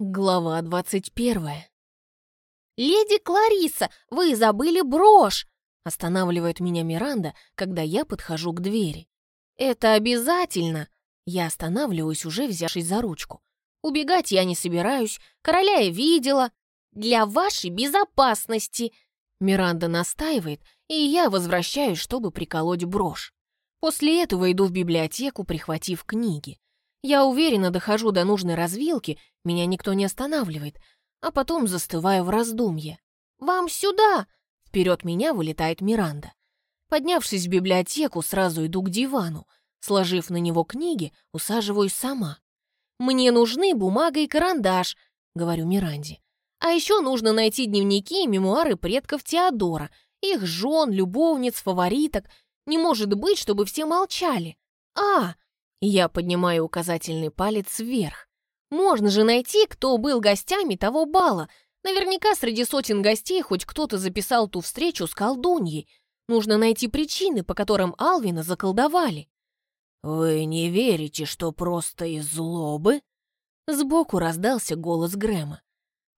Глава двадцать первая. «Леди Клариса, вы забыли брошь!» Останавливает меня Миранда, когда я подхожу к двери. «Это обязательно!» Я останавливаюсь, уже взявшись за ручку. Убегать я не собираюсь, короля я видела. «Для вашей безопасности!» Миранда настаивает, и я возвращаюсь, чтобы приколоть брошь. После этого иду в библиотеку, прихватив книги. Я уверенно дохожу до нужной развилки, меня никто не останавливает, а потом застываю в раздумье. «Вам сюда!» Вперед меня вылетает Миранда. Поднявшись в библиотеку, сразу иду к дивану. Сложив на него книги, усаживаюсь сама. «Мне нужны бумага и карандаш», — говорю Миранде. «А еще нужно найти дневники и мемуары предков Теодора, их жен, любовниц, фавориток. Не может быть, чтобы все молчали. А, я поднимаю указательный палец вверх. Можно же найти, кто был гостями того бала. Наверняка среди сотен гостей хоть кто-то записал ту встречу с колдуньей. Нужно найти причины, по которым Алвина заколдовали. «Вы не верите, что просто из злобы?» Сбоку раздался голос Грэма.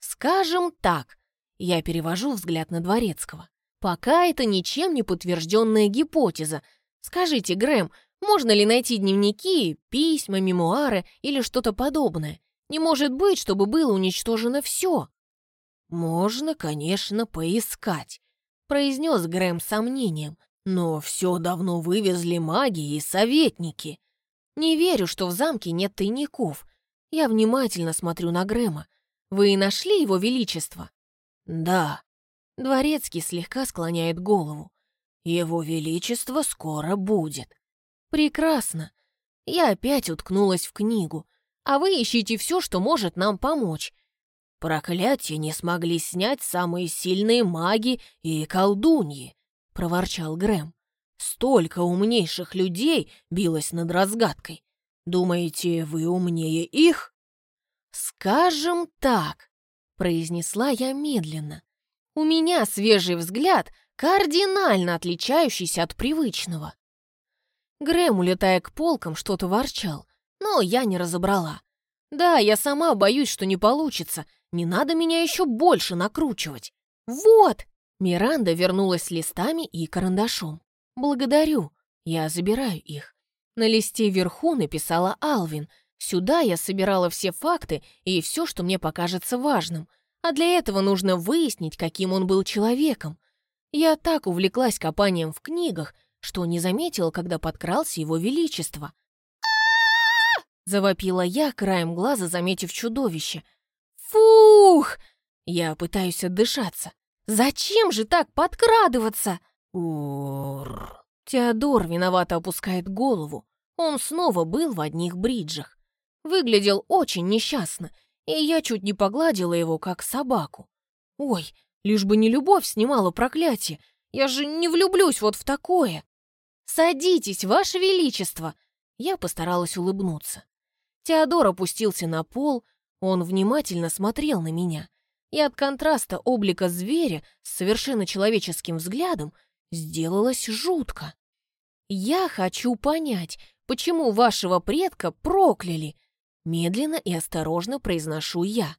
«Скажем так», я перевожу взгляд на Дворецкого. «Пока это ничем не подтвержденная гипотеза. Скажите, Грэм, можно ли найти дневники, письма, мемуары или что-то подобное? Не может быть, чтобы было уничтожено все. «Можно, конечно, поискать», — произнес Грэм с сомнением. «Но все давно вывезли маги и советники». «Не верю, что в замке нет тайников. Я внимательно смотрю на Грэма. Вы нашли его величество?» «Да». Дворецкий слегка склоняет голову. «Его величество скоро будет». «Прекрасно. Я опять уткнулась в книгу. А вы ищите все, что может нам помочь. Проклятие не смогли снять самые сильные маги и колдуньи», — проворчал Грэм. «Столько умнейших людей билось над разгадкой. Думаете, вы умнее их?» «Скажем так», — произнесла я медленно. «У меня свежий взгляд, кардинально отличающийся от привычного. Грэм, улетая к полкам, что-то ворчал, но я не разобрала. Да, я сама боюсь, что не получится. Не надо меня еще больше накручивать. Вот! Миранда вернулась с листами и карандашом. Благодарю. Я забираю их. На листе вверху написала Алвин. Сюда я собирала все факты и все, что мне покажется важным. А для этого нужно выяснить, каким он был человеком. Я так увлеклась копанием в книгах, что не заметила, когда подкрался его величество. Завопила я, краем глаза заметив чудовище. «Фух!» Я пытаюсь отдышаться. «Зачем же так подкрадываться?» Ур. Теодор виновато опускает голову. Он снова был в одних бриджах. Выглядел очень несчастно, и я чуть не погладила его, как собаку. Ой, лишь бы не любовь снимала проклятие. Я же не влюблюсь вот в такое. «Садитесь, Ваше Величество!» Я постаралась улыбнуться. Теодор опустился на пол, он внимательно смотрел на меня, и от контраста облика зверя с совершенно человеческим взглядом сделалось жутко. «Я хочу понять, почему вашего предка прокляли?» Медленно и осторожно произношу я.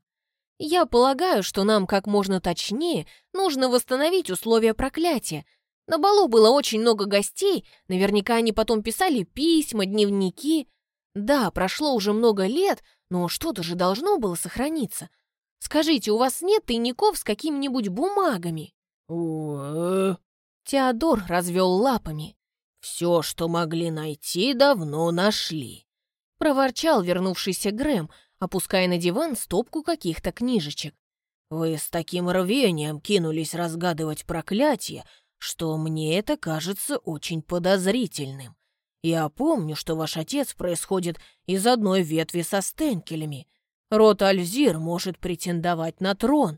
«Я полагаю, что нам как можно точнее нужно восстановить условия проклятия, на балу было очень много гостей, наверняка они потом писали письма, дневники. Да, прошло уже много лет, но что-то же должно было сохраниться. Скажите, у вас нет тайников с какими-нибудь бумагами?» Теодор развел лапами. «Все, что могли найти, давно нашли», — проворчал вернувшийся Грэм, опуская на диван стопку каких-то книжечек. «Вы с таким рвением кинулись разгадывать проклятие, что мне это кажется очень подозрительным. Я помню, что ваш отец происходит из одной ветви со Стенкелями. Род Альзир может претендовать на трон.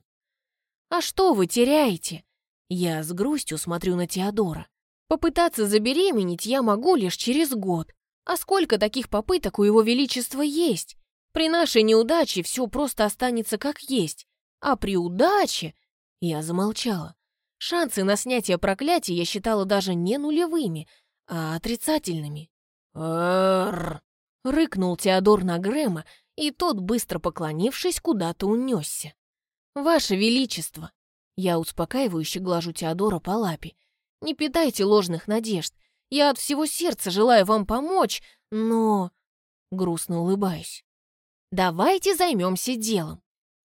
А что вы теряете? Я с грустью смотрю на Теодора. Попытаться забеременеть я могу лишь через год. А сколько таких попыток у его величества есть? При нашей неудаче все просто останется как есть. А при удаче... Я замолчала. Шансы на снятие проклятия я считала даже не нулевыми, а отрицательными. «Эр!» — рыкнул Теодор на Грэма, и тот, быстро поклонившись, куда-то унесся. «Ваше Величество!» Я успокаивающе глажу Теодора по лапе. «Не питайте ложных надежд. Я от всего сердца желаю вам помочь, но...» Грустно улыбаюсь. «Давайте займемся делом».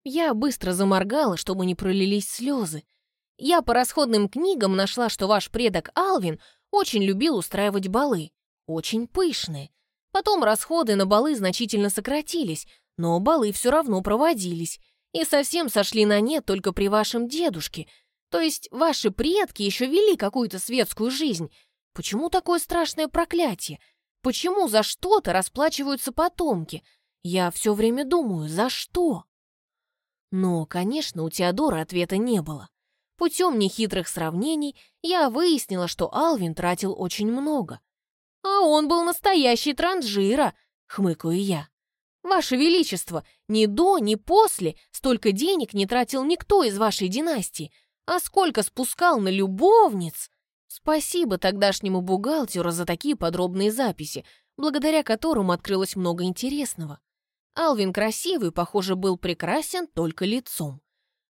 Я быстро заморгала, чтобы не пролились слезы. Я по расходным книгам нашла, что ваш предок Алвин очень любил устраивать балы. Очень пышные. Потом расходы на балы значительно сократились, но балы все равно проводились. И совсем сошли на нет только при вашем дедушке. То есть ваши предки еще вели какую-то светскую жизнь. Почему такое страшное проклятие? Почему за что-то расплачиваются потомки? Я все время думаю, за что? Но, конечно, у Теодора ответа не было. Путем нехитрых сравнений я выяснила, что Алвин тратил очень много. «А он был настоящий транжира», — хмыкаю я. «Ваше Величество, ни до, ни после столько денег не тратил никто из вашей династии, а сколько спускал на любовниц!» Спасибо тогдашнему бухгалтеру за такие подробные записи, благодаря которым открылось много интересного. Алвин красивый, похоже, был прекрасен только лицом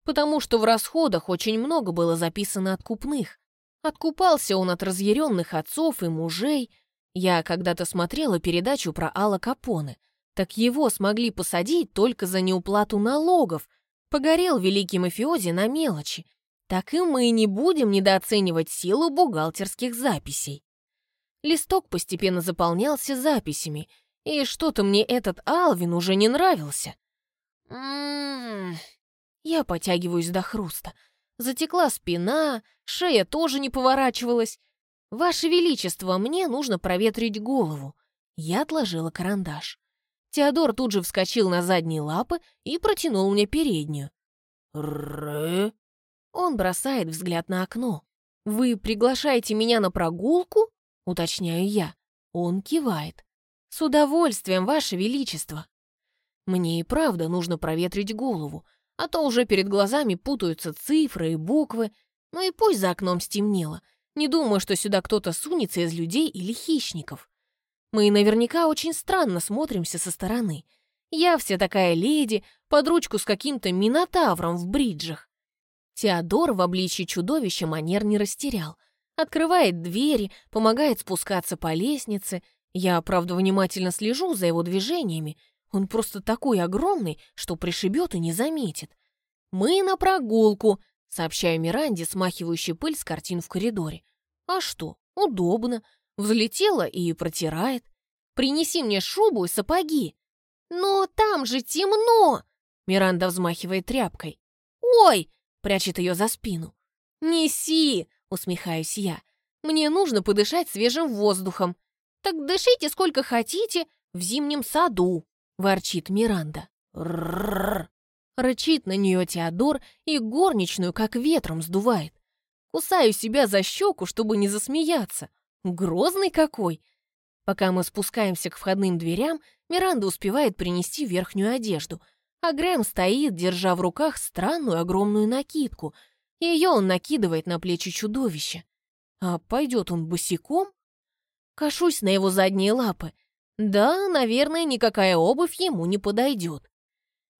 потому что в расходах очень много было записано откупных. Откупался он от разъяренных отцов и мужей. Я когда-то смотрела передачу про Алла Капоне. Так его смогли посадить только за неуплату налогов. Погорел великий мафиози на мелочи. Так и мы не будем недооценивать силу бухгалтерских записей. Листок постепенно заполнялся записями, и что-то мне этот Алвин уже не нравился. «М-м-м», я потягиваюсь до хруста. Затекла спина, шея тоже не поворачивалась. «Ваше Величество, мне нужно проветрить голову». Я отложила карандаш. Теодор тут же вскочил на задние лапы и протянул мне переднюю. «Ры?» Он бросает взгляд на окно. «Вы приглашаете меня на прогулку?» — уточняю я. Он кивает. «С удовольствием, Ваше Величество». Мне и правда нужно проветрить голову, а то уже перед глазами путаются цифры и буквы. Ну и пусть за окном стемнело. Не думаю, что сюда кто-то сунется из людей или хищников. Мы наверняка очень странно смотримся со стороны. Я вся такая леди, под ручку с каким-то минотавром в бриджах. Теодор в обличье чудовища манер не растерял. Открывает двери, помогает спускаться по лестнице. Я, правда, внимательно слежу за его движениями, он просто такой огромный, что пришибет и не заметит. «Мы на прогулку», — сообщаю Миранде, смахивающей пыль с картин в коридоре. «А что? Удобно. Взлетела и протирает. Принеси мне шубу и сапоги». «Но там же темно!» Миранда взмахивает тряпкой. «Ой!» — прячет ее за спину. «Неси!» — усмехаюсь я. «Мне нужно подышать свежим воздухом. Так дышите сколько хотите в зимнем саду». — ворчит Миранда. «Ррррр!» Рычит на нее Теодор и горничную как ветром сдувает. Кусаю себя за щеку, чтобы не засмеяться. Грозный какой! Пока мы спускаемся к входным дверям, Миранда успевает принести верхнюю одежду, а Грэм стоит, держа в руках странную огромную накидку. Ее он накидывает на плечи чудовища. А пойдет он босиком? Кашусь на его задние лапы — да, наверное, никакая обувь ему не подойдет.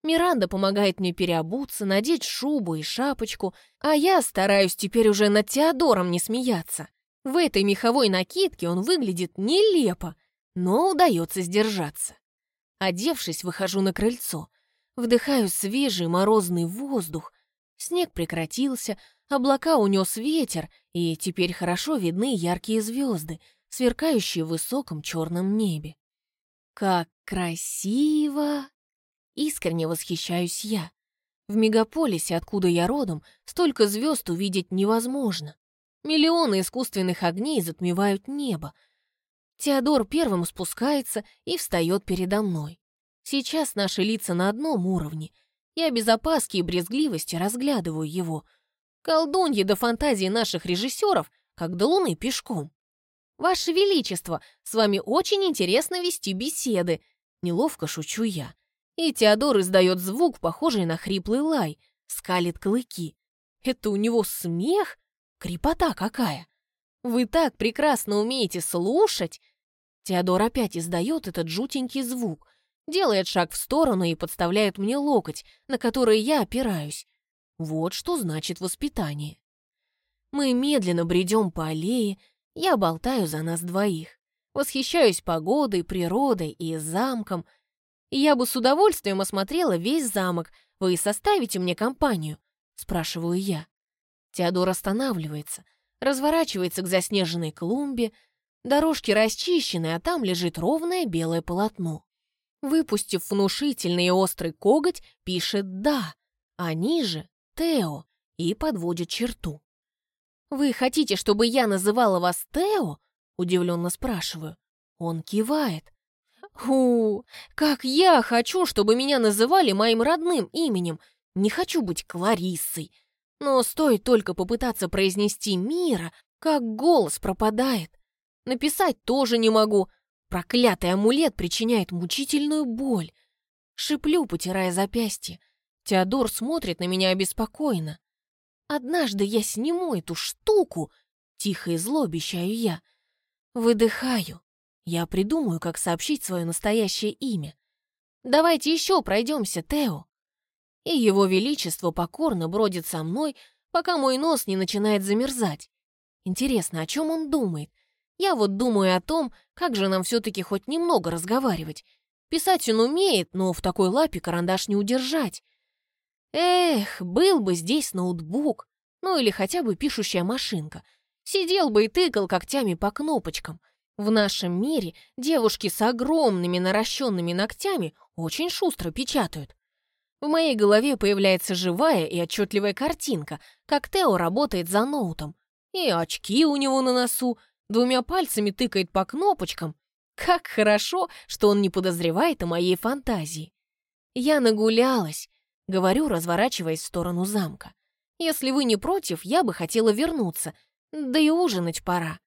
Миранда помогает мне переобуться, надеть шубу и шапочку, а я стараюсь теперь уже над Теодором не смеяться. В этой меховой накидке он выглядит нелепо, но удается сдержаться. Одевшись, выхожу на крыльцо. Вдыхаю свежий морозный воздух. Снег прекратился, облака унес ветер, и теперь хорошо видны яркие звезды, сверкающие в высоком черном небе. Как красиво! Искренне восхищаюсь я. В мегаполисе, откуда я родом, столько звезд увидеть невозможно. Миллионы искусственных огней затмевают небо. Теодор первым спускается и встает передо мной. Сейчас наши лица на одном уровне. Я без опаски и брезгливости разглядываю его. Колдуньи до фантазии наших режиссеров, как до луны пешком. «Ваше Величество, с вами очень интересно вести беседы», — неловко шучу я. И Теодор издает звук, похожий на хриплый лай, скалит клыки. Это у него смех? Крепота какая! Вы так прекрасно умеете слушать! Теодор опять издает этот жутенький звук. делает шаг в сторону и подставляет мне локоть, на который я опираюсь. Вот что значит воспитание. Мы медленно бредем по аллее, я болтаю за нас двоих. Восхищаюсь погодой, природой и замком. Я бы с удовольствием осмотрела весь замок. Вы составите мне компанию? Спрашиваю я. Теодор останавливается, разворачивается к заснеженной клумбе. Дорожки расчищены, а там лежит ровное белое полотно. Выпустив внушительный и острый коготь, пишет «да», а ниже «Тео» и подводит черту. «Вы хотите, чтобы я называла вас Тео?» Удивленно спрашиваю. Он кивает. «Ху, как я хочу, чтобы меня называли моим родным именем. Не хочу быть Клариссой. Но стоит только попытаться произнести «Мира», как голос пропадает. Написать тоже не могу, Проклятый амулет причиняет мучительную боль. Шиплю, потирая запястье. Теодор смотрит на меня обеспокоенно. «Однажды я сниму эту штуку!» Тихо и зло обещаю я. Выдыхаю. Я придумаю, как сообщить свое настоящее имя. «Давайте еще пройдемся, Тео!» И его величество покорно бродит со мной, пока мой нос не начинает замерзать. Интересно, о чем он думает? Я вот думаю о том, как же нам все-таки хоть немного разговаривать. Писать он умеет, но в такой лапе карандаш не удержать. Эх, был бы здесь ноутбук, ну или хотя бы пишущая машинка. Сидел бы и тыкал когтями по кнопочкам. В нашем мире девушки с огромными наращенными ногтями очень шустро печатают. В моей голове появляется живая и отчетливая картинка, как Тео работает за ноутом. И очки у него на носу, двумя пальцами тыкает по кнопочкам. Как хорошо, что он не подозревает о моей фантазии. Я нагулялась, говорю, разворачиваясь в сторону замка. Если вы не против, я бы хотела вернуться, да и ужинать пора.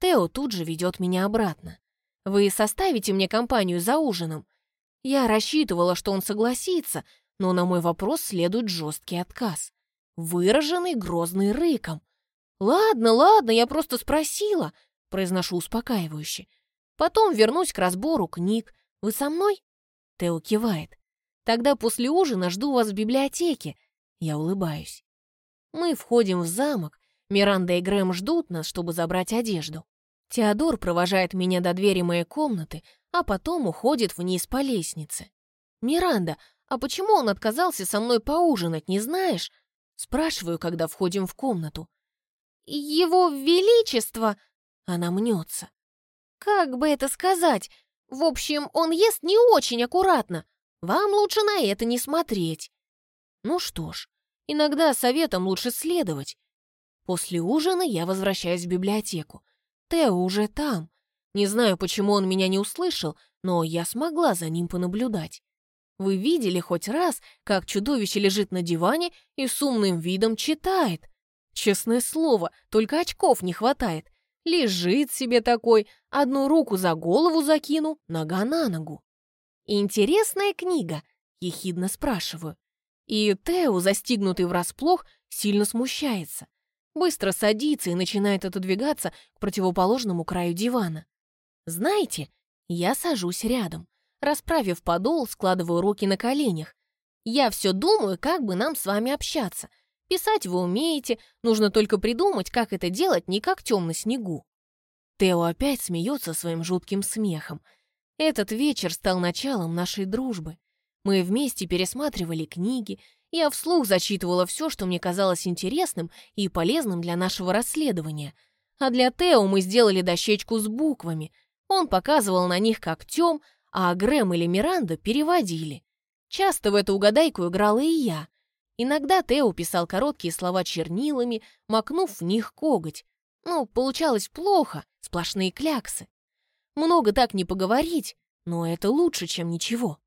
Тео тут же ведет меня обратно. Вы составите мне компанию за ужином? Я рассчитывала, что он согласится, но на мой вопрос следует жесткий отказ, выраженный грозный рыком. «Ладно, ладно, я просто спросила», — произношу успокаивающе. «Потом вернусь к разбору книг. Вы со мной?» Тео кивает. «Тогда после ужина жду вас в библиотеке». Я улыбаюсь. Мы входим в замок. Миранда и Грэм ждут нас, чтобы забрать одежду. Теодор провожает меня до двери моей комнаты, а потом уходит вниз по лестнице. «Миранда, а почему он отказался со мной поужинать, не знаешь?» Спрашиваю, когда входим в комнату. «Его Величество!» Она мнется. «Как бы это сказать? В общем, он ест не очень аккуратно. Вам лучше на это не смотреть». Ну что ж, иногда советам лучше следовать. После ужина я возвращаюсь в библиотеку. Тео уже там. Не знаю, почему он меня не услышал, но я смогла за ним понаблюдать. Вы видели хоть раз, как чудовище лежит на диване и с умным видом читает? Честное слово, только очков не хватает. Лежит себе такой, одну руку за голову закину, нога на ногу. «Интересная книга?» — ехидно спрашиваю. И Тео, застигнутый врасплох, сильно смущается. Быстро садится и начинает отодвигаться к противоположному краю дивана. Знаете, я сажусь рядом. Расправив подол, складываю руки на коленях. Я все думаю, как бы нам с вами общаться, Писать вы умеете, нужно только придумать, как это делать не как темно снегу. Тео опять смеется своим жутким смехом. Этот вечер стал началом нашей дружбы. Мы вместе пересматривали книги, я вслух зачитывала все, что мне казалось интересным и полезным для нашего расследования. А для Тео мы сделали дощечку с буквами. Он показывал на них как тем, а Грэм или Миранда переводили. Часто в эту угадайку играла и я. Иногда Тео писал короткие слова чернилами, макнув в них коготь. Ну, получалось плохо, сплошные кляксы. Много так не поговорить, но это лучше, чем ничего.